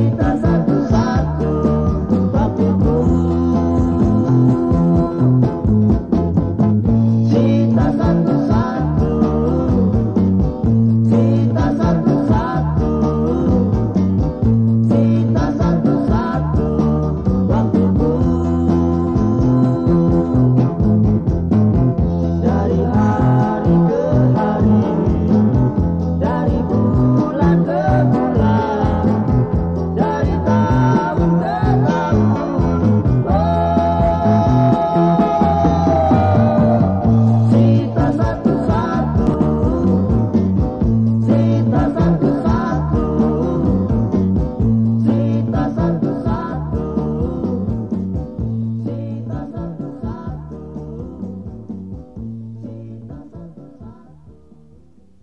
Santa